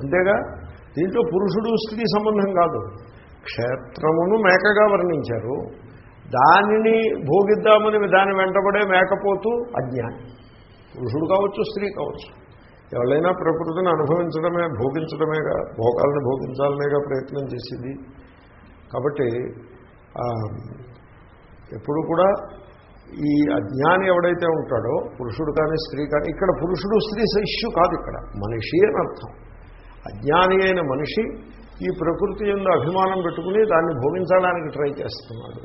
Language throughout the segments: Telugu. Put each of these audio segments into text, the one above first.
అంతేగా? దీంట్లో పురుషుడు స్త్రీ సంబంధం కాదు. క్షేత్రమును మేకగా వర్ణించారు. దానిని భోగిద్దామని దాని వెంటబడే మేకపోతూ అజ్ఞాని. పురుషుడు కావచ్చు స్త్రీ కావచ్చు. ఎవరైనా ప్రకృతిని అనుభవించడమే భోగించడమేగా భోగాలను భోగించాలనేగా ప్రయత్నం చేసింది. కాబట్టి ఎప్పుడు కూడా ఈ అజ్ఞాని ఎవడైతే ఉంటాడో పురుషుడు కానీ స్త్రీ కానీ ఇక్కడ పురుషుడు స్త్రీ ఇష్యూ కాదు ఇక్కడ. మనిషి అని అర్థం. అజ్ఞాని అయిన మనిషి ఈ ప్రకృతి ఎందు అభిమానం పెట్టుకుని దాన్ని భోగించడానికి ట్రై చేస్తున్నాడు.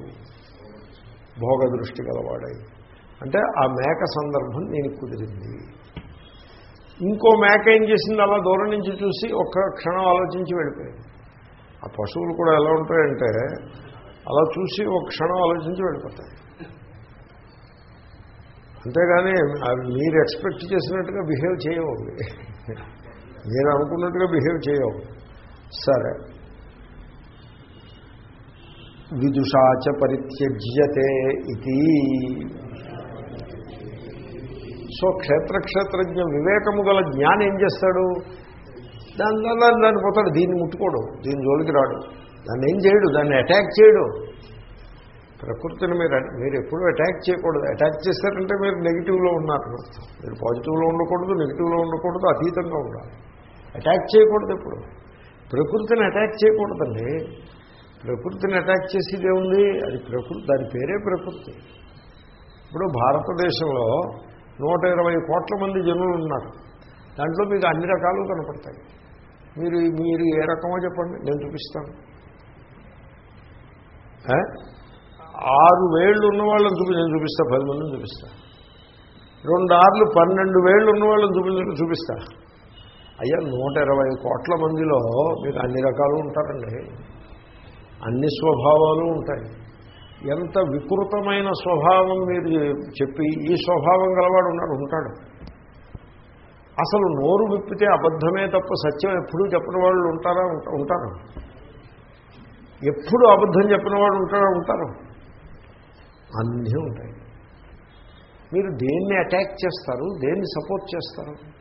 భోగ దృష్టి గలవాడై. అంటే ఆ మేక సందర్భం నేను కుదిరింది. ఇంకో మేక ఏం చేసింది? అలా దూరం నుంచి చూసి ఒక్క క్షణం ఆలోచించి వెళ్ళిపోయింది. ఆ పశువులు కూడా ఎలా ఉంటాయంటే అలా చూసి ఒక క్షణం ఆలోచించి వెళ్ళిపోతాయి. అంతేగాని మీరు ఎక్స్పెక్ట్ చేసినట్టుగా బిహేవ్ చేయవు నేను మీరు అనుకున్నట్టుగా బిహేవ్ చేయవు. సరే. విదుషాచ పరిత్యజ్యతే ఇది. సో క్షేత్రక్షేత్రజ్ఞ వివేకము గల జ్ఞానం ఏం చేస్తాడు? దాని దాన్ని దాన్ని పోతాడు. దీన్ని ముట్టుకోడు. దీని జోలికి రాడు. దాన్ని ఏం చేయడు? దాన్ని అటాక్ చేయడు. ప్రకృతిని మీరు మీరు ఎప్పుడూ అటాక్ చేయకూడదు. అటాక్ చేస్తారంటే మీరు నెగిటివ్లో ఉన్నారు. మీరు పాజిటివ్లో ఉండకూడదు నెగిటివ్లో ఉండకూడదు అతీతంగా ఉండాలి. అటాక్ చేయకూడదు ఎప్పుడు ప్రకృతిని అటాక్ చేయకూడదండి. ప్రకృతిని అటాక్ చేసేదే ఉంది అది ప్రకృతి దాని పేరే ప్రకృతి. ఇప్పుడు భారతదేశంలో నూట ఇరవై కోట్ల మంది జనులు ఉన్నారు. దాంట్లో మీకు అన్ని రకాలు కనపడతాయి. మీరు మీరు ఏ రకమో చెప్పండి నేను చూపిస్తాను. ఆరు వేళ్ళు ఉన్న వాళ్ళని చూపి నేను చూపిస్తా పది మందిని చూపిస్తా. రెండు ఆర్లు పన్నెండు వేళ్ళు ఉన్న వాళ్ళని చూపి చూపిస్తా. అయ్యా నూట ఇరవై కోట్ల మందిలో మీకు అన్ని రకాలు ఉంటారండి. అన్ని స్వభావాలు ఉంటాయి. ఎంత వికృతమైన స్వభావం మీరు చెప్పి ఈ స్వభావం గలవాడు ఉన్నాడు ఉంటాడు. అసలు నోరు విప్పితే అబద్ధమే తప్ప సత్యం ఎప్పుడూ చెప్పిన వాళ్ళు ఉంటారా ఉంటారు? ఎప్పుడు అబద్ధం చెప్పిన వాడు ఉంటారా ఉంటారు? అన్నీ ఉంటాయి. మీరు దేన్ని అటాక్ చేస్తారు దేన్ని సపోర్ట్ చేస్తారు?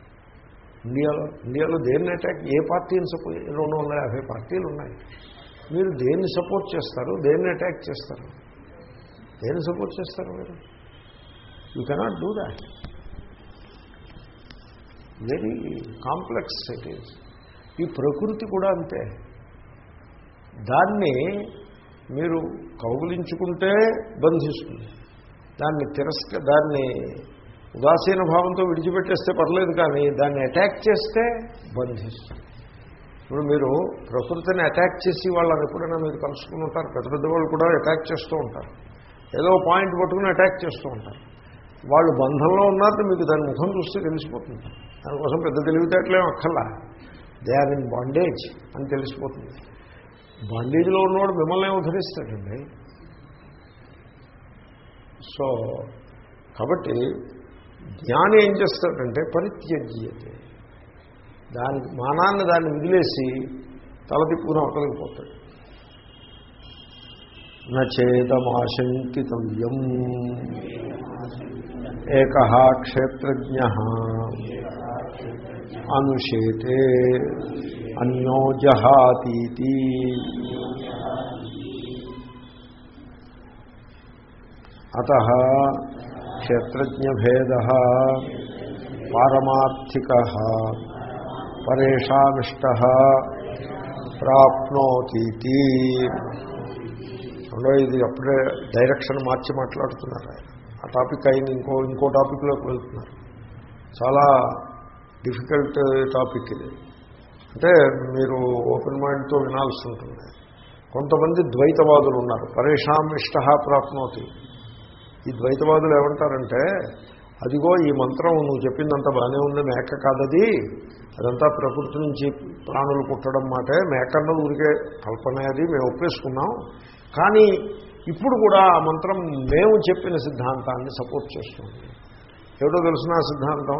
ఇండియాలో ఇండియాలో దేన్ని అటాక్ ఏ పార్టీని సపోర్ట్ రెండు వందల యాభై పార్టీలు ఉన్నాయి. మీరు దేన్ని సపోర్ట్ చేస్తారు? దేన్ని అటాక్ చేస్తారు? దేన్ని సపోర్ట్ చేస్తారు మీరు? You cannot do that very complex it is ఈ ప్రకృతి కూడా అంతే. దాన్ని మీరు కౌగులించుకుంటే బంధిస్తుంది. దాన్ని తిరస్క దాన్ని ఉదాసీన భావంతో విడిచిపెట్టేస్తే పర్లేదు కానీ దాన్ని అటాక్ చేస్తే బంధిస్తుంది. ఇప్పుడు మీరు ప్రకృతిని అటాక్ చేసి వాళ్ళని ఎప్పుడైనా మీరు కలుసుకుని ఉంటారు. పెద్ద పెద్ద వాళ్ళు కూడా అటాక్ చేస్తూ ఉంటారు. ఏదో పాయింట్ పట్టుకుని అటాక్ చేస్తూ ఉంటారు. వాళ్ళు బంధంలో ఉన్నారని మీకు దాని ముఖం చూస్తే తెలిసిపోతుంది. దానికోసం పెద్ద తెలివితేటలేం అక్కర్లా. దే ఆర్ ఇన్ బాండేజ్ అని తెలిసిపోతుంది. బాండేజ్లో ఉన్నవాడు మిమ్మల్ని ఉద్ధరిస్తాడండి. సో కాబట్టి జ్ఞాని ఏం చేస్తాడంటే పరిత్యజ్యతే. దాని మానాన్ని దాన్ని వదిలేసి తల తిప్పుకుని అవతలకి పోతాడు. నచేతమాశంకితవ్యం ఏక క్షేత్రజ్ఞ. అనుషేతే అన్యోజహాతీతి అత క్షేత్రజ్ఞభేద పారమార్థిక పరేషామిష్ట ప్రాప్నోతీతి. రెండో ఇది అప్పుడే డైరెక్షన్ మార్చి మాట్లాడుతున్నారు ఆయన. ఆ టాపిక్ అయింది ఇంకో ఇంకో టాపిక్లోకి వెళ్తున్నారు. చాలా డిఫికల్ట్ టాపిక్ ఇది. అంటే మీరు ఓపెన్ మైండ్తో వినాల్సి ఉంటుంది. కొంతమంది ద్వైతవాదులు ఉన్నారు. పరేషాం ఇష్ట ప్రాప్నోతి ఈ ద్వైతవాదులు ఏమంటారంటే అదిగో ఈ మంత్రం నువ్వు చెప్పిందంతా బాగానే ఉంది మేక కాదది. అదంతా ప్రకృతి నుంచి ప్రాణులు పుట్టడం మాటే. మేకన్న ఊరికే కల్పనే అది మేము ఒప్పేసుకున్నాం. కానీ ఇప్పుడు కూడా ఆ మంత్రం మేము చెప్పిన సిద్ధాంతాన్ని సపోర్ట్ చేస్తుంది. ఏమిటో తెలిసిన సిద్ధాంతం?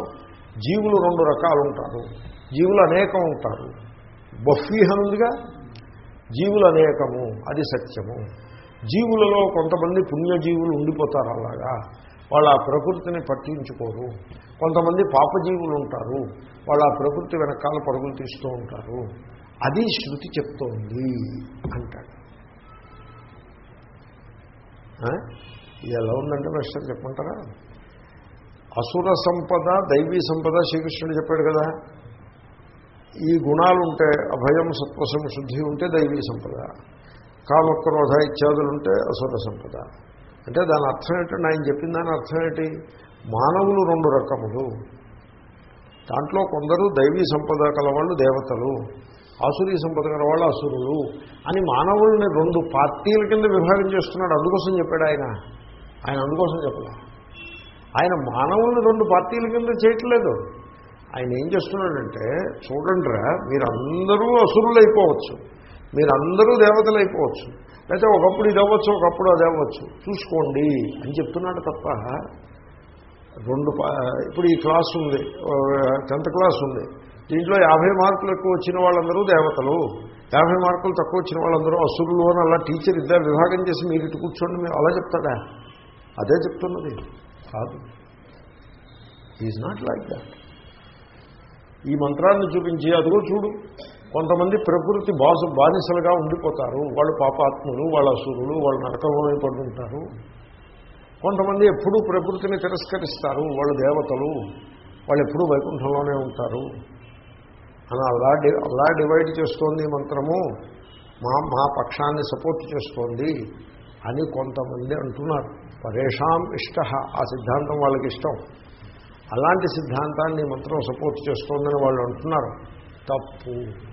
జీవులు రెండు రకాలు ఉంటారు. జీవులు అనేకం ఉంటారు. బఫీహనుందిగా? జీవులు అనేకము అది సత్యము. జీవులలో కొంతమంది పుణ్యజీవులు ఉండిపోతారు అలాగా. వాళ్ళు ఆ ప్రకృతిని పట్టించుకోరు. కొంతమంది పాపజీవులు ఉంటారు. వాళ్ళు ఆ ప్రకృతి వెనకాల పరుగులు తీస్తూ ఉంటారు. అది శృతి చెప్తోంది అంటాడు. ఇది ఎలా ఉందంటే మాస్టర్ చెప్పమంటారా? అసుర సంపద దైవీ సంపద శ్రీకృష్ణుడు చెప్పాడు కదా. ఈ గుణాలు ఉంటే అభయం సత్వసం శుద్ధి ఉంటే దైవీ సంపద. కామక్రోధ ఇత్యాదులు ఉంటే అసుర సంపద. అంటే దాని అర్థం ఏంటంటే ఆయన చెప్పిన దాని అర్థం ఏంటి? మానవులు రెండు రకములు. దాంట్లో కొందరు దైవీ సంపద కలవాళ్ళు దేవతలు ఆసురీ సంపద కలవాళ్ళు అసురులు అని మానవుల్ని రెండు పార్టీల కింద విభాగం చేస్తున్నాడు. అందుకోసం చెప్పాడు ఆయన. ఆయన అందుకోసం చెప్పలే. ఆయన మానవుల్ని రెండు పార్టీల కింద చేయట్లేదు. ఆయన ఏం చేస్తున్నాడంటే చూడండిరా మీరందరూ అసురులు అయిపోవచ్చు మీరందరూ దేవతలు అయిపోవచ్చు. లేకపోతే ఒకప్పుడు ఇది అవ్వచ్చు ఒకప్పుడు అది అవ్వచ్చు. చూసుకోండి అని చెప్తున్నాడు తప్ప రెండు ఇప్పుడు ఈ క్లాస్ ఉంది టెన్త్ క్లాస్ ఉంది. దీంట్లో యాభై మార్కులు ఎక్కువ వచ్చిన వాళ్ళందరూ దేవతలు. యాభై మార్కులు తక్కువ వచ్చిన వాళ్ళందరూ అసురులు అని అలా టీచర్ ఇద్దరు విభాగం చేసి మీరు ఇటు కూర్చోండి మీరు అలా చెప్తాడా? అదే చెప్తున్నది. కాదు. ఈజ్ నాట్ లైక్ దాట్ ఈ మంత్రాన్ని చూపించి అదిగో చూడు. కొంతమంది ప్రకృతి బాసు బానిసలుగా ఉండిపోతారు. వాళ్ళు పాపాత్ములు వాళ్ళ అసురులు వాళ్ళు నరకంలోనే పడుతుంటారు కొంతమంది ఎప్పుడూ ప్రకృతిని తిరస్కరిస్తారు. వాళ్ళు దేవతలు వాళ్ళు ఎప్పుడూ వైకుంఠంలోనే ఉంటారు. అని అలా డి అలా డివైడ్ చేస్తోంది మంత్రము. మా మా పక్షాన్ని సపోర్ట్ చేస్తోంది అని కొంతమంది అంటున్నారు. పరేషాం ఇష్ట. ఆ సిద్ధాంతం వాళ్ళకి ఇష్టం. అలాంటి సిద్ధాంతాన్ని మంత్రం సపోర్ట్ చేస్తోందని వాళ్ళు అంటున్నారు. తప్పు.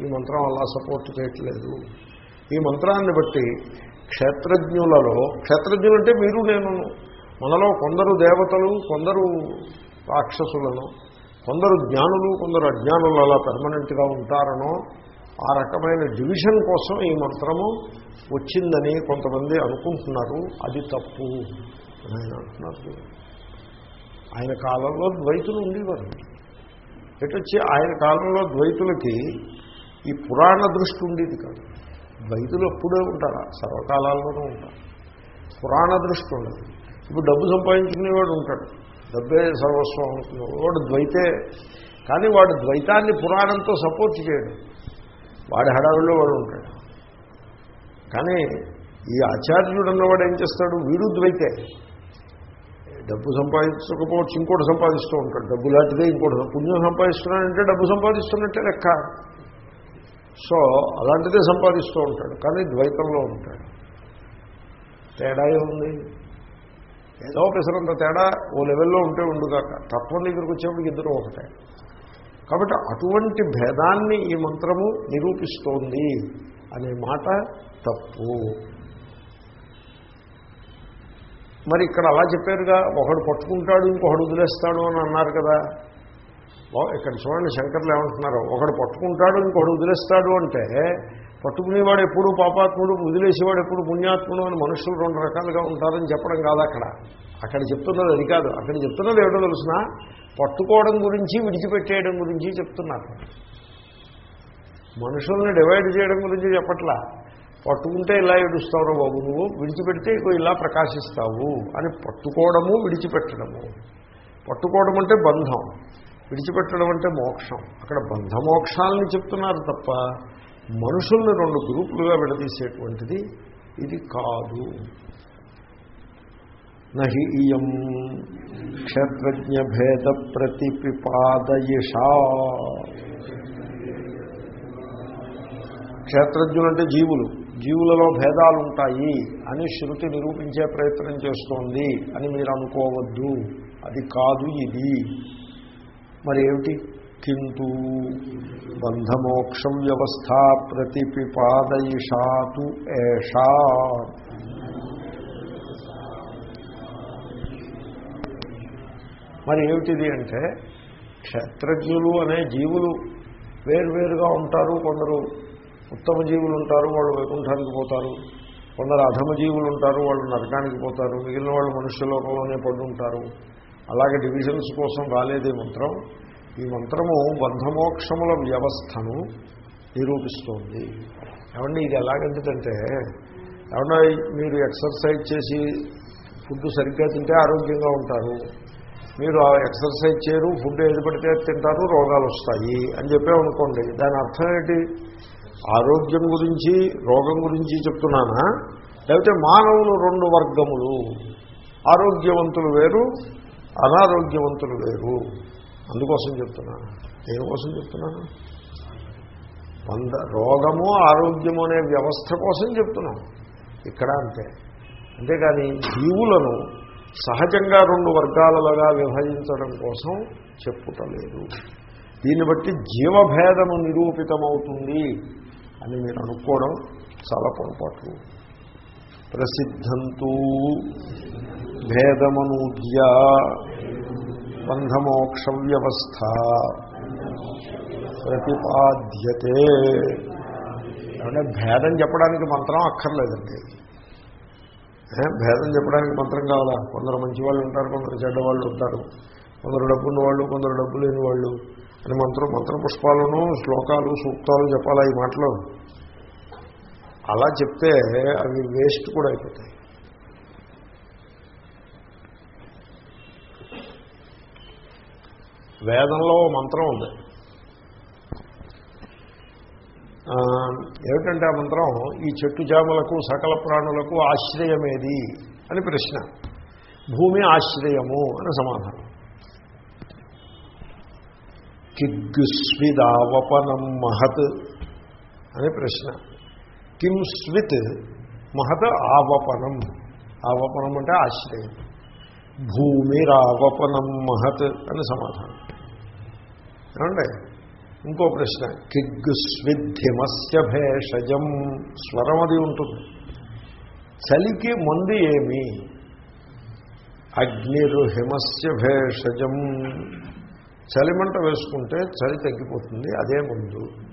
ఈ మంత్రం అలా సపోర్ట్ చేయట్లేదు. ఈ మంత్రాన్ని బట్టి క్షేత్రజ్ఞులలో క్షేత్రజ్ఞులు అంటే మీరు నేను మనలో కొందరు దేవతలు కొందరు రాక్షసులను కొందరు జ్ఞానులు కొందరు అజ్ఞానులు అలా పెర్మనెంట్గా ఉంటారనో ఆ రకమైన డివిజన్ కోసం ఈ మంత్రము వచ్చిందని కొంతమంది అనుకుంటున్నారు. అది తప్పు అని ఆయన అంటున్నారు. ఆయన కాలంలో ద్వైతులు ఉండేవారు. ఎటొచ్చి ఆయన కాలంలో ద్వైతులకి ఈ పురాణ దృష్టి ఉండేది కాదు. ద్వైతులు ఎప్పుడే ఉంటారా? సర్వకాలాల్లోనూ ఉంటారు. పురాణ దృష్టి ఉండదు. ఇప్పుడు డబ్బు సంపాదించుకునేవాడు ఉంటాడు. డబ్బే సర్వస్వం అనుకునేవాడు వాడు ద్వైతే. కానీ వాడు ద్వైతాన్ని పురాణంతో సపోర్ట్ చేయడు. వాడి హడావిలో వాడు ఉంటాడు. కానీ ఈ ఆచార్యుడు అన్నవాడు ఏం చేస్తాడు? వీడు ద్వైతే. డబ్బు సంపాదించకపోవచ్చు ఇంకోటి సంపాదిస్తూ ఉంటాడు. డబ్బు లాంటిదే ఇంకోటి. పుణ్యం సంపాదిస్తున్నాడంటే డబ్బు సంపాదిస్తున్నట్టే లెక్క. సో అలాంటిదే సంపాదిస్తూ ఉంటాడు కానీ ద్వైతంలో ఉంటాడు. తేడా ఏముంది? ఏదో పెసరంత తేడా ఓ లెవెల్లో ఉంటే ఉండుగాక. తత్వం దగ్గరికి వచ్చేప్పుడు ఇద్దరు ఒకటే. కాబట్టి అటువంటి భేదాన్ని ఈ మంత్రము నిరూపిస్తోంది అనే మాట తప్పు. మరి ఇక్కడ అలా చెప్పారుగా ఒకడు పట్టుకుంటాడు ఇంకొకడు వదిలేస్తాడు అని అన్నారు కదా. ఇక్కడ చూడండి శంకర్లు ఏమంటున్నారు? ఒకడు పట్టుకుంటాడు ఇంకోడు వదిలేస్తాడు అంటే పట్టుకునేవాడు ఎప్పుడు పాపాత్ముడు వదిలేసేవాడు ఎప్పుడు పుణ్యాత్ముడు అని మనుషులు రెండు రకాలుగా ఉంటారని చెప్పడం కాదు అక్కడ. అక్కడ చెప్తున్నది అది కాదు. అక్కడ చెప్తున్నది ఏమిటో తెలిసిన? పట్టుకోవడం గురించి విడిచిపెట్టేయడం గురించి చెప్తున్నారు. మనుషుల్ని డివైడ్ చేయడం గురించి చెప్పట్లా. పట్టుకుంటే ఇలా ఏడుస్తావు బాబు నువ్వు విడిచిపెడితే ఇలా ప్రకాశిస్తావు అని పట్టుకోవడము విడిచిపెట్టడము. పట్టుకోవడం అంటే బంధం. విడిచిపెట్టడం అంటే మోక్షం. అక్కడ బంధమోక్షాలని చెప్తున్నారు తప్ప మనుషుల్ని రెండు గ్రూపులుగా విడదీసేటువంటిది ఇది కాదు. నహి ఇయం క్షేత్రజ్ఞభేద ప్రతిపిపాదయషా క్షేత్రజ్ఞులంటే జీవులు. జీవులలో భేదాలుంటాయి అని శృతి నిరూపించే ప్రయత్నం చేస్తోంది అని మీరు అనుకోవద్దు. అది కాదు ఇది. మరి ఏమిటి కింటూ బంధమోక్షం వ్యవస్థ ప్రతిపిపాదయిషాతు ఏషా. మరి ఏమిటిది అంటే క్షేత్రజ్ఞులు అనే జీవులు వేరువేరుగా ఉంటారు కొందరు ఉత్తమ జీవులు ఉంటారు వాళ్ళు వైకుంఠానికి పోతారు. కొందరు అధమ జీవులు ఉంటారు వాళ్ళు నరకానికి పోతారు. మిగిలిన వాళ్ళు మనుష్య లోకంలోనే ఉంటారు అలాగే డివిజన్స్ కోసం రాలేదు మంత్రం. ఈ మంత్రము బంధమోక్షముల వ్యవస్థను నిరూపిస్తోంది. ఏమండి ఇది ఎలాగంటే ఏమన్నా మీరు ఎక్సర్సైజ్ చేసి ఫుడ్ సరిగ్గా తింటే ఆరోగ్యంగా ఉంటారు. మీరు ఆ ఎక్సర్సైజ్ చేయరు ఫుడ్ ఏది పడితే తింటారు రోగాలు వస్తాయి అని చెప్పే అనుకోండి దాని అర్థం ఏంటి? ఆరోగ్యం గురించి రోగం గురించి చెప్తున్నానా? లేకపోతే మానవులు రెండు వర్గములు. ఆరోగ్యవంతులు వేరు అనారోగ్యవంతులు లేరు. అందుకోసం చెప్తున్నాను. దేనికోసం చెప్తున్నాను? వంద రోగము ఆరోగ్యము అనే వ్యవస్థ కోసం చెప్తున్నాం. ఇక్కడ అంతే. అంతేకాని జీవులను సహజంగా రెండు వర్గాలలాగా విభజించడం కోసం చెప్పుటలేదు. దీన్ని బట్టి జీవభేదము నిరూపితమవుతుంది అని మీరు అనుకోవడం చాలా పొరపాటు. ప్రసిద్ధంతూ భేదమనూద్య బంధమోక్ష వ్యవస్థ ప్రతిపాద్యతే. అంటే భేదం చెప్పడానికి మంత్రం అక్కర్లేదండి. ఏ, భేదం చెప్పడానికి మంత్రం కావాలా? కొందరు మంచి వాళ్ళు ఉంటారు కొందరు చెడ్డ వాళ్ళు ఉంటారు. కొందరు డబ్బున్న వాళ్ళు కొందరు డబ్బు లేని వాళ్ళు అని మంత్రం మంత్ర పుష్పాలను శ్లోకాలు సూక్తాలు చెప్పాలా ఈ మాటలు? అలా చెప్తే అవి వేస్ట్ కూడా అయిపోతాయి. వేదంలో మంత్రం ఉంది. ఏమిటంటే ఆ మంత్రం ఈ చెట్టు జాములకు సకల ప్రాణులకు ఆశ్రయమేది? అని ప్రశ్న. భూమి ఆశ్రయము అని సమాధానం. కిగ్గుస్విదావపనం మహత్ అని ప్రశ్న. కిం స్విత్ మహత్ ఆవపనం. ఆవపనం అంటే ఆశ్రయం. భూమిరావపనం మహత్ అని సమాధానం. ఏమండి? ఇంకో ప్రశ్న. కిగ్ స్విద్ధిమస్య భేషజం. స్వరం అది ఉంటుంది. చలికి మందు ఏమి? అగ్నిరుహిమస్య భేషజం. చలిమంట వేసుకుంటే చలి తగ్గిపోతుంది అదే ముందు.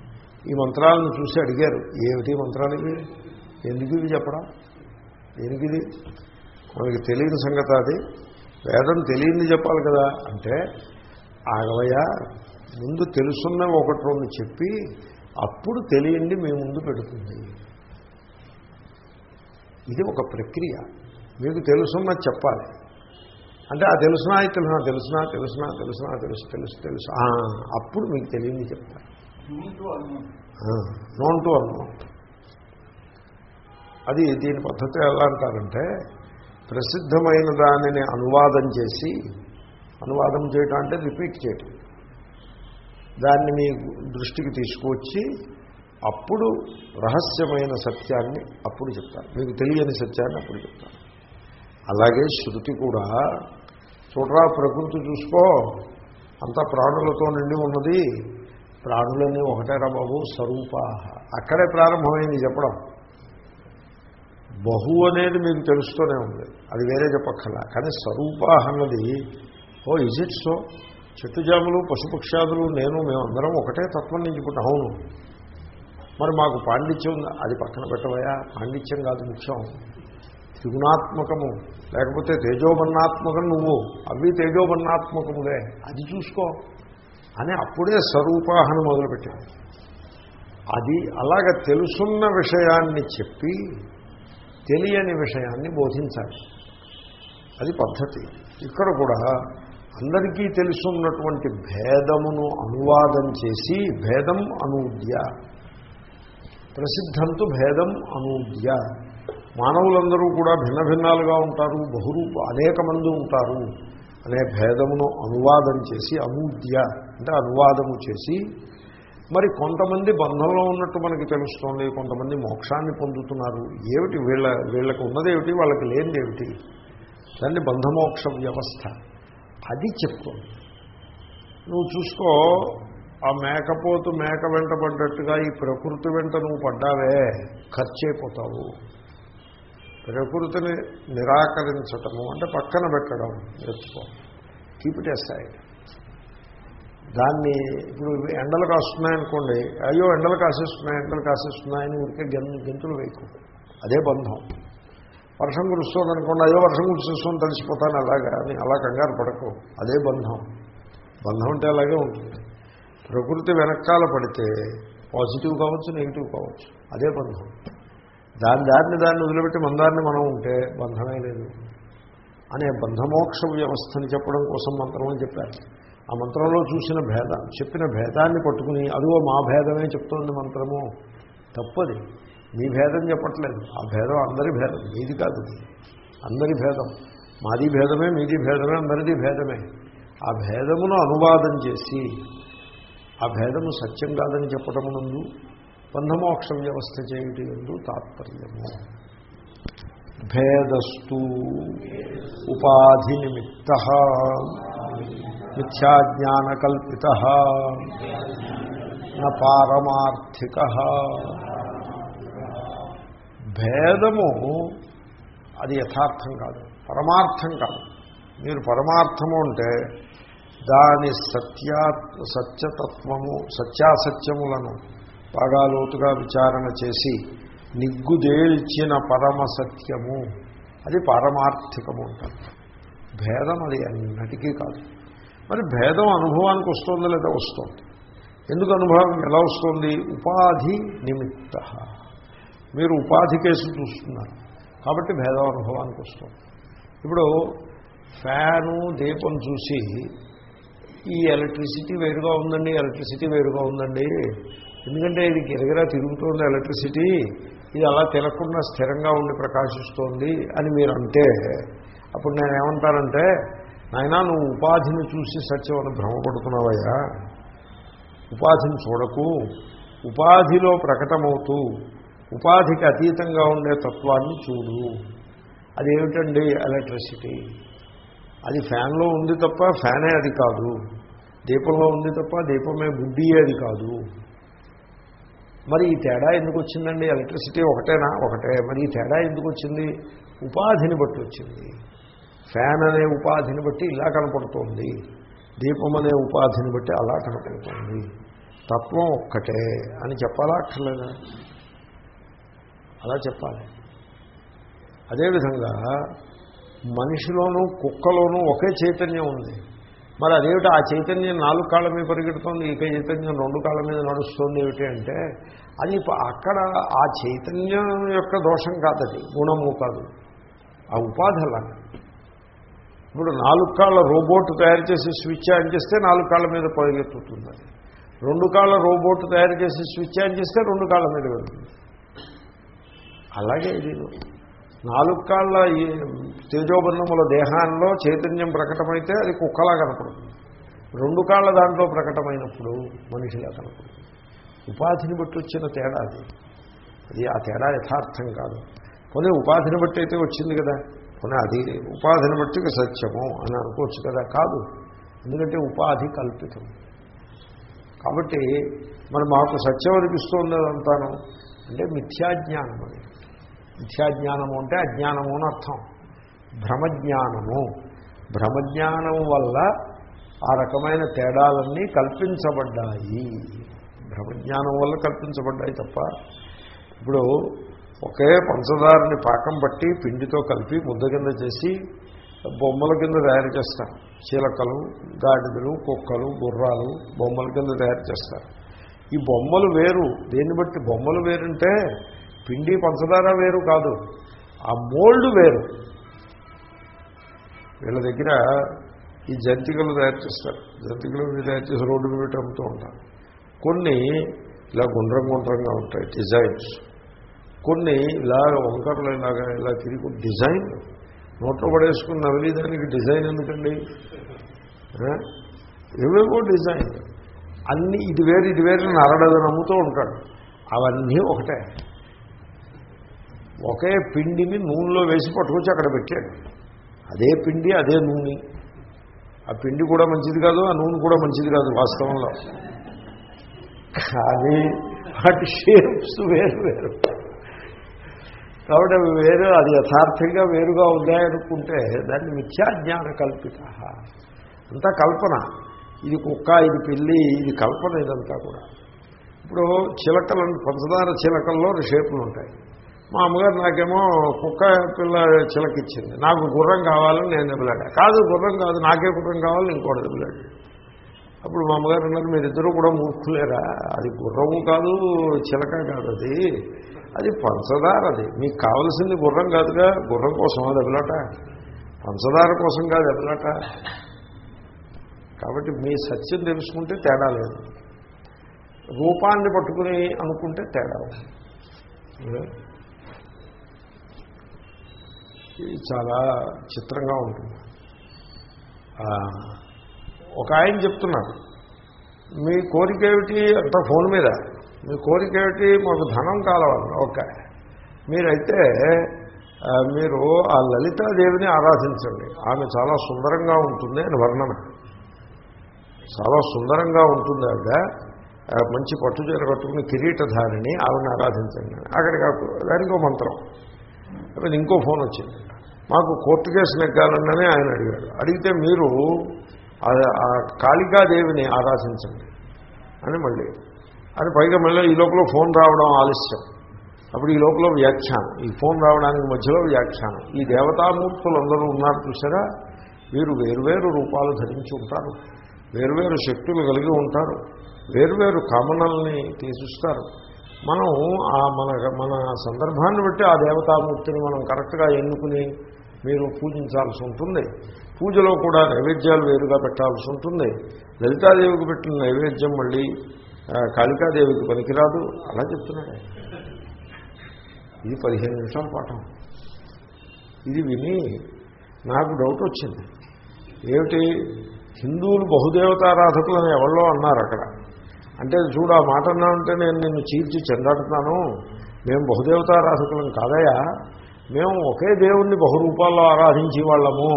ఈ మంత్రాలను చూసి అడిగారు ఏమిటి ఈ మంత్రానికి? ఎందుకు ఇది చెప్పడం? దేనికి ఇది? మనకి తెలియని సంగతి అది. వేదం తెలియంది చెప్పాలి కదా. అంటే ఆగవయ్య ముందు తెలుసున్న ఒకటి రెండు చెప్పి అప్పుడు తెలియండి మీ ముందు పెడుతుంది. ఇది ఒక ప్రక్రియ. మీకు తెలుసున్నది చెప్పాలి. అంటే ఆ తెలుసునా ఇది తెలుసునా తెలుసునా తెలుసునా తెలుసునా తెలుసు తెలుసు తెలుసు. అప్పుడు మీకు తెలియంది చెప్తారు. నోన్ టు అన్నోన్ అది దీని పద్ధతి ఎలా అంటారంటే ప్రసిద్ధమైన దానిని అనువాదం చేసి అనువాదం చేయటం అంటే రిపీట్ చేయటం. దాన్ని మీ దృష్టికి తీసుకువచ్చి అప్పుడు రహస్యమైన సత్యాన్ని అప్పుడు చెప్తారు. మీకు తెలియని సత్యాన్ని అప్పుడు చెప్తారు. అలాగే శృతి కూడా చూడరా ప్రకృతి చూసుకో అంతా ప్రాణులతో నిండి ఉన్నది ప్రాణులన్నీ ఒకటేరా బాబు స్వరూపా అక్కడే ప్రారంభమైంది చెప్పడం. బహు అనేది మీకు తెలుస్తూనే ఉంది. అది వేరే చెప్పక్కల కానీ స్వరూప అన్నది ఓ ఇజ్ ఇట్ సో చెట్టుజాములు పశుపక్షాదులు నేను మేమందరం ఒకటే తత్వం నుంచి పుట్టిన అవును. మరి మాకు పాండిత్యం అది పక్కన పెట్టవయా పాండిత్యం కాదు ముఖ్యం. త్రిగుణాత్మకము. లేకపోతే తేజోబన్నాత్మకం నువ్వు. అవి తేజోబన్నాత్మకములే అది చూసుకో. అని అప్పుడే స్వరూపాహను మొదలుపెట్టింది అది అలాగ తెలుసున్న విషయాన్ని చెప్పి తెలియని విషయాన్ని బోధించాలి. అది పద్ధతి. ఇక్కడ కూడా అందరికీ తెలుసున్నటువంటి భేదమును అనువాదం చేసి భేదం అనూద్య ప్రసిద్ధంతు భేదం అనూద్య మానవులందరూ కూడా భిన్న భిన్నాలుగా ఉంటారు బహురూప అనేక మంది ఉంటారు. అనే భేదమును అనువాదం చేసి అనూద్య అంటే అనువాదము చేసి మరి కొంతమంది బంధంలో ఉన్నట్టు మనకి తెలుస్తోంది కొంతమంది మోక్షాన్ని పొందుతున్నారు. ఏమిటి వీళ్ళ వీళ్ళకి ఉన్నదేమిటి వాళ్ళకి లేనిదేమిటి దాన్ని బంధమోక్ష వ్యవస్థ. అది చెప్తుంది. నువ్వు చూసుకో ఆ మేకపోతు మేక వెంట పడ్డట్టుగా ఈ ప్రకృతి వెంట నువ్వు పడ్డావే ఖర్చైపోతావు. ప్రకృతిని నిరాకరించటము అంటే పక్కన పెట్టడం నేర్చుకో. కీప్ ఇట్ సైడ్ దాన్ని ఇప్పుడు ఎండలు కాస్తున్నాయనుకోండి అయ్యో ఎండలు కాసేస్తున్నాయి ఎండలు కాసేస్తున్నాయని ఊరికే గెంతు గెంతులు వేయకు. అదే బంధం. వర్షం కురుస్తుంది అనుకోండి అయ్యో వర్షం కురిసేస్తుంది తడిసిపోతాను అలాగా అని అలా కంగారు పడకు. అదే బంధం. బంధం అంటే అలాగే ఉంటుంది. ప్రకృతి వెనకాల పడితే పాజిటివ్ కావచ్చు నెగిటివ్ కావచ్చు. అదే బంధం. దాని దారిని దాన్ని వదిలిపెట్టి మందారిని మనం ఉంటే బంధమే లేదు. అనే బంధమోక్ష వ్యవస్థని చెప్పడం కోసం మంత్రం అని చెప్పారు. ఆ మంత్రంలో చూసిన భేదం చెప్పిన భేదాన్ని పట్టుకుని అదిగో మా భేదమే చెప్తోంది మంత్రము. తప్పది. మీ భేదం చెప్పట్లేదు. ఆ భేదం అందరి భేదం. మీది కాదు. అందరి భేదం. మాది భేదమే మీది భేదమే అందరిది భేదమే. ఆ భేదమును అనువాదం చేసి ఆ భేదము సత్యం కాదని చెప్పటం నందు బంధమోక్ష వ్యవస్థ చేయటి ఎందు తాత్పర్యము. భేదస్తు ఉపాధి నిమిత్త. మిథ్యాజ్ఞానకల్పిత న పారమార్థిక భేదము అది యథార్థం కాదు పరమార్థం కాదు. మీరు పరమార్థము అంటే దాని సత్యా సత్యతత్వము సత్యాసత్యములను బాగా లోతుగా విచారణ చేసి నిగ్గుదేల్చిన పరమ సత్యము అది పారమార్థికము అంటారు. భేదం అది అన్నటికీ కాదు. మరి భేదం అనుభవానికి వస్తుంది లేదా వస్తుంది. ఎందుకు అనుభవం ఎలా వస్తుంది? ఉపాధి నిమిత్త. మీరు ఉపాధి కేసు చూస్తున్నారు. కాబట్టి భేదం అనుభవానికి వస్తుంది. ఇప్పుడు ఫ్యాను దీపం చూసి ఈ ఎలక్ట్రిసిటీ వేరుగా ఉందండి ఎలక్ట్రిసిటీ వేరుగా ఉందండి. ఎందుకంటే ఇది గిరగిరా తిరుగుతోంది ఎలక్ట్రిసిటీ ఇది అలా తిరగకుండా స్థిరంగా ఉండి ప్రకాశిస్తోంది అని మీరు అంటే అప్పుడు నేను ఏమంటానంటే నాయనా నువ్వు ఉపాధిని చూసి సత్యం అని భ్రమపడుతున్నావయ్యా. ఉపాధిని చూడకు. ఉపాధిలో ప్రకటమవుతూ ఉపాధికి అతీతంగా ఉండే తత్వాన్ని చూడు. అదేమిటండి ఎలక్ట్రిసిటీ? అది ఫ్యాన్లో ఉంది తప్ప ఫ్యానే అది కాదు. దీపంలో ఉంది తప్ప దీపమే బుడ్డియే అది కాదు. మరి ఈ తేడా ఎందుకు వచ్చిందండి? ఎలక్ట్రిసిటీ ఒకటేనా? ఒకటే. మరి ఈ తేడా ఎందుకు వచ్చింది? ఉపాధిని బట్టి వచ్చింది. ఫ్యాన్ అనే ఉపాధిని బట్టి ఇలా కనపడుతోంది. దీపం అనే ఉపాధిని బట్టి అలా కనపడుతోంది. తత్వం ఒక్కటే అని చెప్పాలా అక్కర్లేదా? అలా చెప్పాలి. అదేవిధంగా మనిషిలోనూ కుక్కలోనూ ఒకే చైతన్యం ఉంది. మరి అదేమిటి? ఆ చైతన్యం నాలుగు కాళ్ళ మీద పరిగెడుతోంది ఇక చైతన్యం రెండు కాళ్ళ మీద నడుస్తుంది ఏమిటి అంటే అది అక్కడ ఆ చైతన్యం యొక్క దోషం కాదది గుణము కాదు. ఆ ఉపాధి అలా ఇప్పుడు నాలుగు కాళ్ళ రోబోట్ తయారు చేసి స్విచ్ ఆన్ చేస్తే నాలుగు కాళ్ళ మీద పరిగెత్తుతుంది రెండు కాళ్ళ రోబోట్ తయారు చేసి స్విచ్ ఆన్ చేస్తే రెండు కాళ్ళ మీద వెళ్తుంది అలాగే ఇది నాలుగు కాళ్ళ ఈ తేజోబంధముల దేహాల్లో చైతన్యం ప్రకటమైతే అది కుక్కలా కనపడుతుంది. రెండు కాళ్ళ దాంట్లో ప్రకటమైనప్పుడు మనిషిలా కనపడుతుంది. ఉపాధిని బట్టి వచ్చిన తేడా అది. అది ఆ తేడా యథార్థం కాదు. పోనీ ఉపాధిని బట్టి అయితే వచ్చింది కదా. పోనీ అది ఉపాధిని బట్టి సత్యము అని అనుకోవచ్చు కదా. కాదు. ఎందుకంటే ఉపాధి కల్పితం. కాబట్టి మరి మాకు సత్యం అనిపిస్తుంది అదంతాను అంటే మిథ్యాజ్ఞానం అది. మిథ్యాజ్ఞానము అంటే అజ్ఞానము అని అర్థం. భ్రమజ్ఞానము. భ్రమజ్ఞానం వల్ల ఆ రకమైన తేడాలన్నీ కల్పించబడ్డాయి. భ్రమజ్ఞానం వల్ల కల్పించబడ్డాయి తప్ప. ఇప్పుడు ఒకే పంచదారని పాకం పట్టి పిండితో కలిపి ముద్ద కింద చేసి బొమ్మల కింద తయారు చేస్తారు. చిలకలు గాడిదలు కుక్కలు గుర్రాలు బొమ్మల కింద తయారు చేస్తారు. ఈ బొమ్మలు వేరు. దేన్ని బట్టి? బొమ్మలు వేరుంటే పిండి పంచదార వేరు కాదు. ఆ మోల్డ్ వేరు. వీళ్ళ దగ్గర ఈ జంతికలు తయారు చేస్తారు. జంతికలు తయారు చేసి రోడ్డు మీద అమ్ముతూ ఉంటారు. కొన్ని ఇలా గుండ్రం గుండ్రంగా ఉంటాయి డిజైన్స్. కొన్ని ఇలా వంకర్లు ఇలాగా ఇలా తిరిగి డిజైన్ నోట్లో పడేసుకుని నవలీదానికి డిజైన్ ఎందుకండి? ఏవేవో డిజైన్. అన్ని ఇది వేరు ఇది వేరు నరడదు నమ్ముతూ ఉంటాడు. అవన్నీ ఒకటే. ఒకే పిండిని నూనెలో వేసి పట్టుకొచ్చి అక్కడ పెట్టాడు. అదే పిండి అదే నూనె. ఆ పిండి కూడా మంచిది కాదు ఆ నూనె కూడా మంచిది కాదు వాస్తవంలో. కానీ వాటి షేప్స్ వేరు వేరు. కాబట్టి అవి వేరు అది యథార్థంగా వేరుగా ఉన్నాయనుకుంటే దాన్ని మిథ్యాజ్ఞాన కల్పిత. అంతా కల్పన. ఇది కుక్క ఇది పిల్లి ఇది కల్పన ఇదంతా కూడా. ఇప్పుడు చిలకలు పంచదార చిలకల్లో షేపులు ఉంటాయి. మా అమ్మగారు నాకేమో కుక్క పిల్ల చిలక ఇచ్చింది నాకు గుర్రం కావాలని నేను దెబ్బలాడా కాదు గుర్రం కాదు నాకే గుర్రం కావాలని ఇంకోటి దెబ్బలాడు అప్పుడు మా అమ్మగారు అన్నారు మీరిద్దరూ కూడా మూర్ఖులేరా? అది గుర్రము కాదు చిలక కాదు అది. అది పంచదార అది. మీకు కావలసింది గుర్రం కాదుగా గుర్రం కోసం దెబ్బలాట పంచదార కోసం కాదు ఎదురట కాబట్టి మీ సత్యం తెలుసుకుంటే తేడా లేదు. రూపాన్ని పట్టుకుని అనుకుంటే తేడా ఇది చాలా చిత్రంగా ఉంటుంది. ఒక ఆయన చెప్తున్నారు మీ కోరిక ఏమిటి? అంత ఫోన్ మీద. మీ కోరిక ఏమిటి మాకు ధనం కావాలి ఓకే. మీరైతే మీరు ఆ లలితాదేవిని ఆరాధించండి. ఆమె చాలా సుందరంగా ఉంటుంది అని వర్ణన. చాలా సుందరంగా ఉంటుంది ఆవిడ. మంచి పట్టు చీర కట్టుకుని కిరీటధారిని ఆవిడని ఆరాధించండి అక్కడికి దానికి ఒక మంత్రం. ఇంకో ఫోన్ వచ్చింది. మాకు కోర్టు కేసు నెగ్గాలన్ననే ఆయన అడిగాడు అడిగితే మీరు ఆ- ఆ కాళికాదేవిని ఆరాధించండి అని మళ్ళీ అని పైగా మళ్ళీ ఈ లోపల ఫోన్ రావడం ఆలస్యం. అప్పుడు ఈ లోపల వ్యాఖ్యానం. ఈ ఫోన్ రావడానికి మధ్యలో వ్యాఖ్యానం. ఈ దేవతామూర్తులు అందరూ ఉన్నారు చూసారా? వీరు వేరువేరు రూపాలు ధరించి ఉంటారు. వేరువేరు శక్తులు కలిగి ఉంటారు. వేరువేరు కామనల్ని తీసిస్తారు. మనం ఆ మన మన సందర్భాన్ని బట్టి ఆ దేవతామూర్తిని మనం కరెక్ట్గా ఎన్నుకుని మీరు పూజించాల్సి ఉంటుంది. పూజలో కూడా నైవేద్యాలు వేరుగా పెట్టాల్సి ఉంటుంది. లలితాదేవికి పెట్టిన నైవేద్యం మళ్ళీ కాళికాదేవికి పనికిరాదు. అలా చెప్తున్నాడు ఇది పదిహేను నిమిషాల పాఠం. ఇది విని నాకు డౌట్ వచ్చింది. ఏమిటి? హిందువులు బహుదేవతారాధకులు అని ఎవరో అన్నారు అక్కడ. అంటే చూడు ఆ మాట అన్నామంటే నేను నిన్ను చీల్చి చెందాడుతాను మేము బహుదేవతారాధకులం కాదయా మేము ఒకే దేవుణ్ణి బహురూపాల్లో ఆరాధించే వాళ్ళము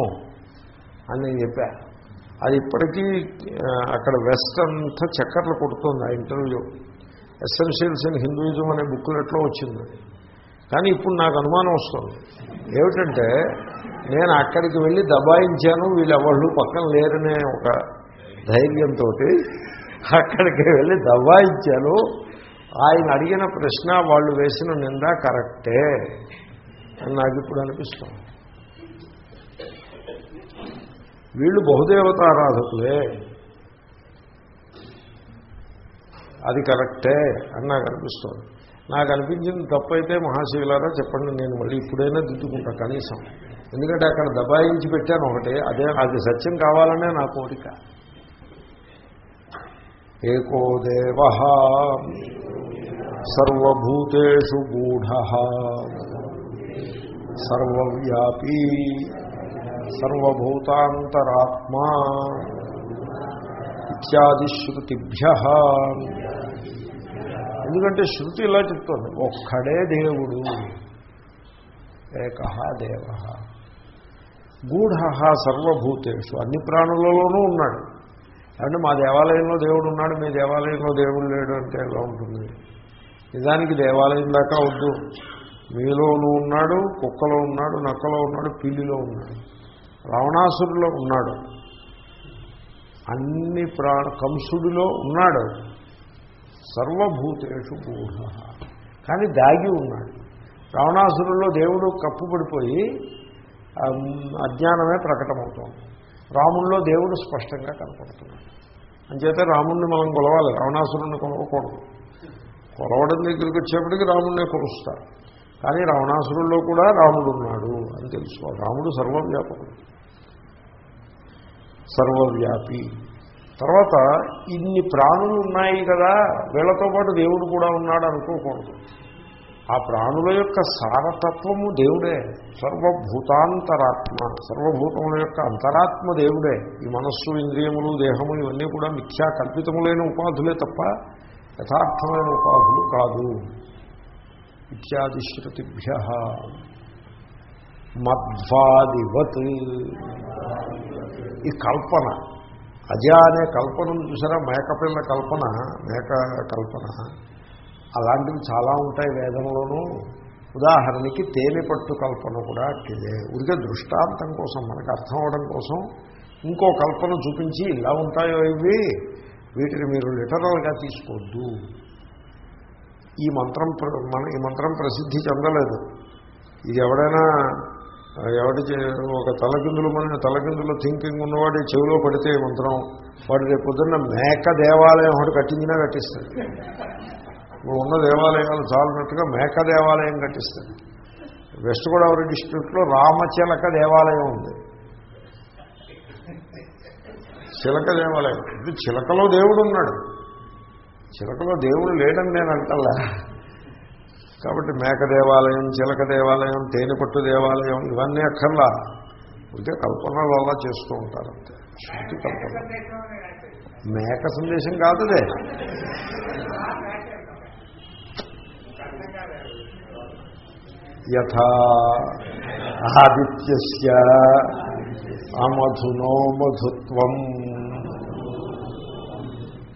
అని నేను చెప్పాను అది ఇప్పటికీ అక్కడ వెస్ట్ అంతా చక్కర్లు కొడుతుంది ఆ ఇంటర్వ్యూ. ఎస్సెన్షియల్స్ ఇన్ హిందూయిజం అనే బుక్లెట్లో వచ్చింది. కానీ ఇప్పుడు నాకు అనుమానం వస్తుంది. ఏమిటంటే నేను అక్కడికి వెళ్ళి దబాయించాను వీళ్ళెవళ్ళు పక్కన లేరనే ఒక ధైర్యంతో అక్కడికి వెళ్ళి దబాయించాను. ఆయన అడిగిన ప్రశ్న వాళ్ళు వేసిన నిందా కరెక్టే అని నాకు ఇప్పుడు అనిపిస్తుంది. వీళ్ళు బహుదేవతారాధకులే. అది కరెక్టే అని నాకు అనిపిస్తుంది నాకు అనిపించింది తప్పైతే మహాశివులారా చెప్పండి నేను మళ్ళీ ఇప్పుడైనా దిద్దుకుంటా కనీసం. ఎందుకంటే అక్కడ దబాయించి పెట్టాను ఒకటి అదే అది సత్యం కావాలనే నా కోరిక. ఏకో దేవ సర్వభూతేషు గూఢ. సర్వవ్యాపీ సర్వభూతాంతరాత్మా ఇత్యాది శృతిభ్య. ఎందుకంటే శృతి ఇలా చెప్తోంది ఒక్కడే దేవుడు ఏక దేవ. గూఢ సర్వభూతేషు అన్ని ప్రాణులలోనూ ఉన్నాడు. అంటే మా దేవాలయంలో దేవుడు ఉన్నాడు మీ దేవాలయంలో దేవుడు లేడు అంటే ఎలా ఉంటుంది? నిజానికి దేవాలయం దాకా వద్దు. మీలోనూ ఉన్నాడు కుక్కలో ఉన్నాడు నక్కలో ఉన్నాడు పిల్లిలో ఉన్నాడు. రావణాసురులో ఉన్నాడు. అన్ని ప్రాణ కంసుడిలో ఉన్నాడు. సర్వభూతేషు గూఢ కానీ దాగి ఉన్నాడు. రావణాసురుల్లో దేవుడు కప్పుపడిపోయి అజ్ఞానమే ప్రకటమవుతోంది. రాముల్లో దేవుడు స్పష్టంగా కనపడుతున్నాడు. అంచేత రాముణ్ణి మనం కొలవాలి. రావణాసురుణ్ణి కొలవకూడదు. కొలవడం దగ్గరికి వచ్చేప్పటికి రాముణ్ణే కొలుస్తారు. కానీ రావణాసురుల్లో కూడా రాముడు ఉన్నాడు అని తెలుసుకో రాముడు సర్వవ్యాపకుడు. సర్వవ్యాపి. తర్వాత ఇన్ని ప్రాణులు ఉన్నాయి కదా వీళ్ళతో పాటు దేవుడు కూడా ఉన్నాడు అనుకోకూడదు. ఆ ప్రాణుల యొక్క సారతత్వము దేవుడే. సర్వభూతాంతరాత్మ సర్వభూతముల యొక్క అంతరాత్మ దేవుడే. ఈ మనస్సు ఇంద్రియములు దేహము ఇవన్నీ కూడా మిథ్యా కల్పితములైన ఉపాధులే తప్ప యథార్థమైన ఉపాధులు కాదు. ఇత్యాది శృతిభ్య మధ్వాదివత్ ఈ కల్పన అజ అనే కల్పనను చూసారా? మేకపిల్ల కల్పన మేక కల్పన. అలాంటివి చాలా ఉంటాయి వేదంలోనూ. ఉదాహరణకి తేనె పట్టు కల్పన కూడా అట్టిదే. ఉడికే దృష్టాంతం కోసం మనకు అర్థం అవడం కోసం ఇంకో కల్పన చూపించి ఇలా ఉంటాయో ఇవి? వీటిని మీరు లిటరల్గా తీసుకోవద్దు. ఈ మంత్రం ప్ర- మన ఈ మంత్రం ప్రసిద్ధి చెందలేదు. ఇది ఎవడైనా ఎవడి ఒక తలకిందులు మన తలకిందులు థింకింగ్ ఉన్నవాడి చెవిలో పడితే ఈ మంత్రం వాడు రేపు పొద్దున్న మేక దేవాలయం ఒకటి కట్టించినా కట్టిస్తాడు. ఇప్పుడు ఉన్న దేవాలయాలు చాలినట్టుగా మేక దేవాలయం కట్టిస్తాడు. వెస్ట్ గోదావరి డిస్ట్రిక్ట్లో రామచిలక దేవాలయం ఉంది. చిలక దేవాలయం. ఇది చిలకలో దేవుడు ఉన్నాడు చిలకలో దేవుడు లేడని నేను అంటల్లా. కాబట్టి మేక దేవాలయం చిలక దేవాలయం తేనెపట్టు దేవాలయం ఇవన్నీ అక్కర్లా. ఇదే కల్పనలు అలా చేస్తూ ఉంటారు అంతే. శృతి కల్పన. మేక సందేశం కాదుదే యథా ఆదిత్య అమధునో మధుత్వం.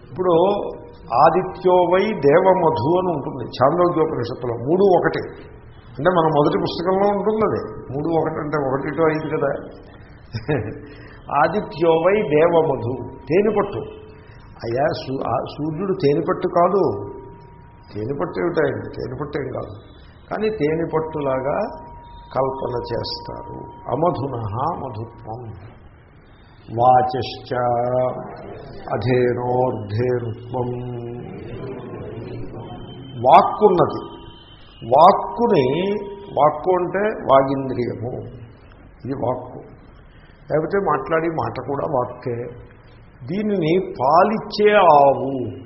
ఇప్పుడు ఆదిత్యో వై దేవమధు అని ఉంటుంది చాంద్రోగ్యోపనిషత్తులో. మూడు ఒకటి. అంటే మన మొదటి పుస్తకంలో ఉంటుంది అది మూడు ఒకటి అంటే ఒకటితో అయింది కదా. ఆదిత్యో వై దేవమధు. తేనెపట్టు. అయ్యా సూ ఆ సూర్యుడు తేనెపట్టు కాదు. తేనెపట్టు ఏమిటండి తేనెపట్టు ఏం కాదు. కానీ తేనిపట్టులాగా కల్పన చేస్తారు. అమధున మధుత్వం. వాచశ్చ అధేనోర్ధేనుత్వం వాక్కున్నది. వాక్కుని వాక్కు అంటే వాగింద్రియము. ఇది వాక్కు. లేకపోతే మాట్లాడి మాట కూడా వాక్కే. దీనిని పాలిచ్చే ఆవు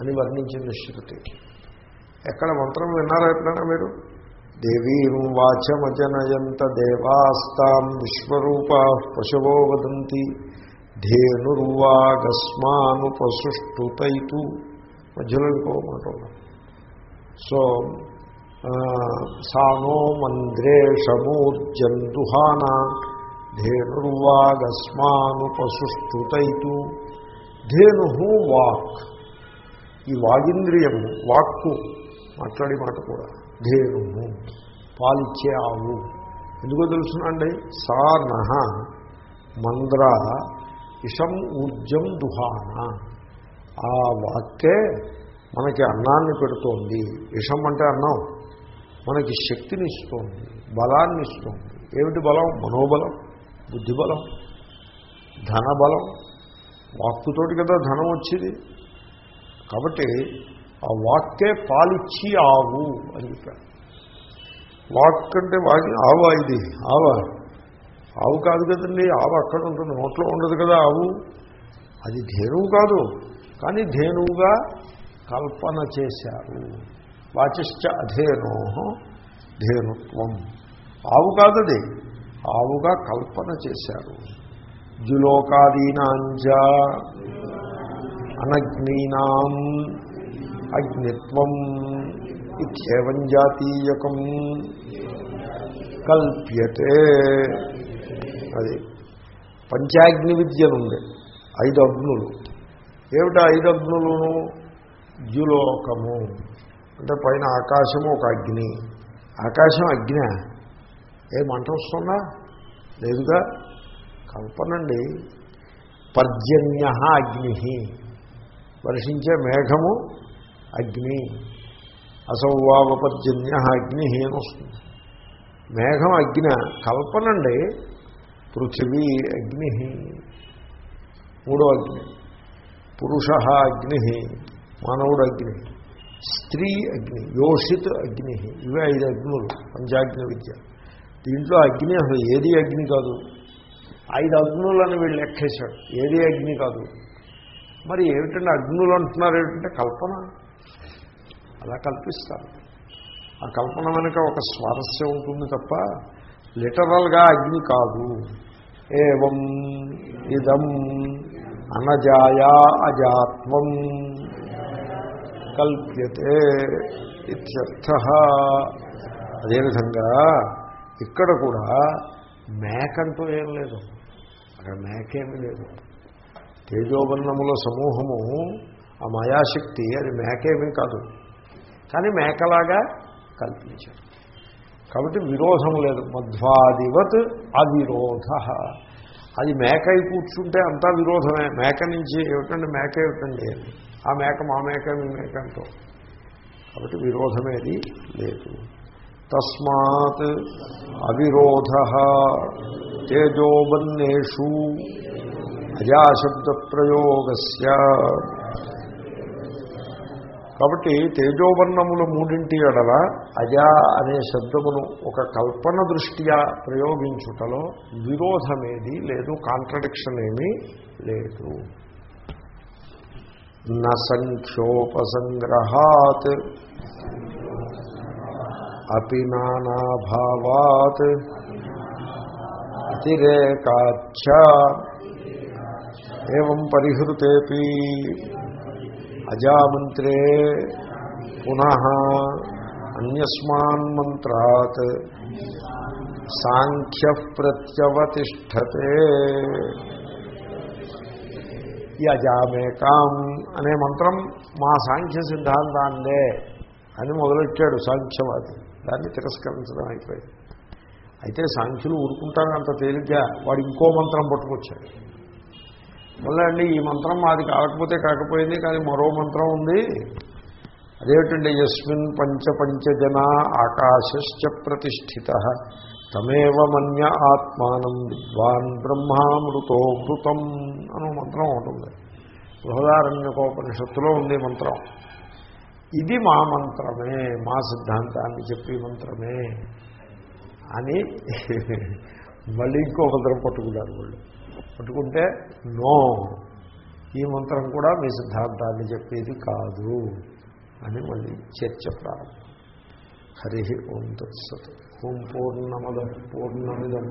అని వర్ణించింది శృతి. ఎక్కడ మంత్రం విన్నారా ఎప్పుడైనా మీరు? దేవీం వాచమజనయంత దేవాస్తాం విశ్వరూపా పశవో వదంతి. ధేనుర్వాగస్మాను పశుష్టుతైతు మధ్యలో ఇంకో మాట సో సానో మంద్రేషమూర్జందుహాన ధేనుర్వాగస్మాను పశుష్టుతైతు ధేను వాక్. ఈ వాగింద్రియము వాక్కు. మాట్లాడి మాట కూడా. ధేను పాలిచ్చే ఆవు ఎందుకో తెలుసునండి? సా నహ మంద్ర ఇషం ఊర్జం దుహాన. ఆ వాక్కే మనకి అన్నాన్ని పెడుతోంది. ఇషం అంటే అన్నం. మనకి శక్తిని ఇస్తోంది బలాన్ని ఇస్తోంది ఏమిటి బలం? మనోబలం బుద్ధిబలం ధనబలం. వాక్కుతోటి కదా ధనం వచ్చేది. కాబట్టి ఆ వాక్కే పాలిచ్చి ఆవు అని చెప్పారు వాక్ అంటే వాకి ఆవా ఇది? ఆవా. ఆవు కాదు కదండి ఆవు అక్కడ ఉంటుంది నోట్లో ఉండదు కదా ఆవు. అది ధేనువు కాదు కానీ ధేనువుగా కల్పన చేశారు. వాచిశ్చ అధేనో ధేనుత్వం. ఆవు కాదది ఆవుగా కల్పన చేశారు. జులోకాదీనాంజ అనగ్నీనాం అగ్నిత్వం ఇత్యేవం జాతీయకం. కల్ప్యతే. అది పంచాగ్ని విద్య నుండి ఐదు అగ్నులు ఏమిటా ఐదు అగ్నులను ద్యులోకము. అంటే పైన ఆకాశము ఒక అగ్ని. ఆకాశం అగ్ని. ఏ మంట వస్తుందా? లేదుగా. కల్పనండి. పర్జన్య అగ్ని. వర్షించే మేఘము అగ్ని అసౌవాపజన్య అగ్ని అని వస్తుంది. మేఘం అగ్ని కల్పనండి పృథివీ అగ్ని మూడో అగ్ని పురుష అగ్ని మానవుడు అగ్ని స్త్రీ అగ్ని యోషిత్ అగ్ని ఇవే ఐదు అగ్నులు పంచాగ్ని విద్య. దీంట్లో అగ్ని అసలు ఏది అగ్ని కాదు. ఐదు అగ్నులని వీళ్ళు లెక్కేశాడు ఏది అగ్ని కాదు. మరి ఏమిటంటే అగ్నులు అంటున్నారు ఏమిటంటే కల్పన? అలా కల్పిస్తారు. ఆ కల్పన వెనుక ఒక స్వారస్యం ఉంటుంది తప్ప లిటరల్గా అగ్ని కాదు. ఏవం ఇదం అనజాయా అజాత్వం కల్ప్యతే ఇత్యర్థ. అదేవిధంగా ఇక్కడ కూడా మేకంటూ ఏం లేదు. అక్కడ మేకేమీ లేదు. తేజోబన్నముల సమూహము ఆ మాయాశక్తి అది మేకేమీ కాదు. కానీ మేకలాగా కల్పించాడు. కాబట్టి విరోధం లేదు. మధ్వాదివత్ అవిరోధ. అది మేక అయి కూర్చుంటే అంతా విరోధమే. మేక నుంచి ఏమిటండి మేక ఏమిటండి ఆ మేక మా మేక మీ మేక అంటూ. కాబట్టి విరోధమేది లేదు. తస్మాత్ అవిరోధ. తేజోబన్నేషు అజాశబ్ద ప్రయోగస్ కాబట్టి తేజోవర్ణములు మూడింటి ఎడల అజా అనే శబ్దమును ఒక కల్పన దృష్ట్యా ప్రయోగించుటలో విరోధమేది లేదు కాంట్రడిక్షన్ ఏమీ లేదు. నసంఖ్యోపసంగ్రహాత్ అపి నానాభావాత్ అతిరేకాచ్చ ఏం పరిహృతేపి? అజామంత్రే పునః అన్యస్మాన్ మంత్రాత్ సాంఖ్య ప్రత్యవతిష్టతే ఈ అజామేకాం అనే మంత్రం మా సాంఖ్య సిద్ధాంతాన్నే అని మొదలెట్టాడు సాంఖ్యవాది. దాన్ని తిరస్కరించడం అయిపోయింది. అయితే సాంఖ్యులు ఊరుకుంటారు అంత తేలిగ్గా. వాడు ఇంకో మంత్రం పట్టుకొచ్చాడు. మళ్ళీ అండి ఈ మంత్రం మాది కాకపోతే కాకపోయింది కానీ మరో మంత్రం ఉంది. అదేమిటండి యస్మిన్ పంచ పంచజన ఆకాశశ్చ ప్రతిష్ఠిత తమేవ మన్య ఆత్మానం విద్వాన్ బ్రహ్మామృతోమృతం అనే మంత్రం ఉంటుంది బృహదారణ్యకోపనిషత్తులో ఉంది మంత్రం. ఇది మా మంత్రమే మా సిద్ధాంతాన్ని చెప్పి మంత్రమే అని మళ్ళీ ఇంకో మంత్రం పట్టుకున్నారు వాళ్ళు పట్టుకుంటే నో ఈ మంత్రం కూడా మీ సిద్ధాంతాన్ని చెప్పేది కాదు అని మళ్ళీ చర్చ ప్రారంభం. హరి ఓం తత్సత్. ఓం పూర్ణమద పూర్ణమిదం.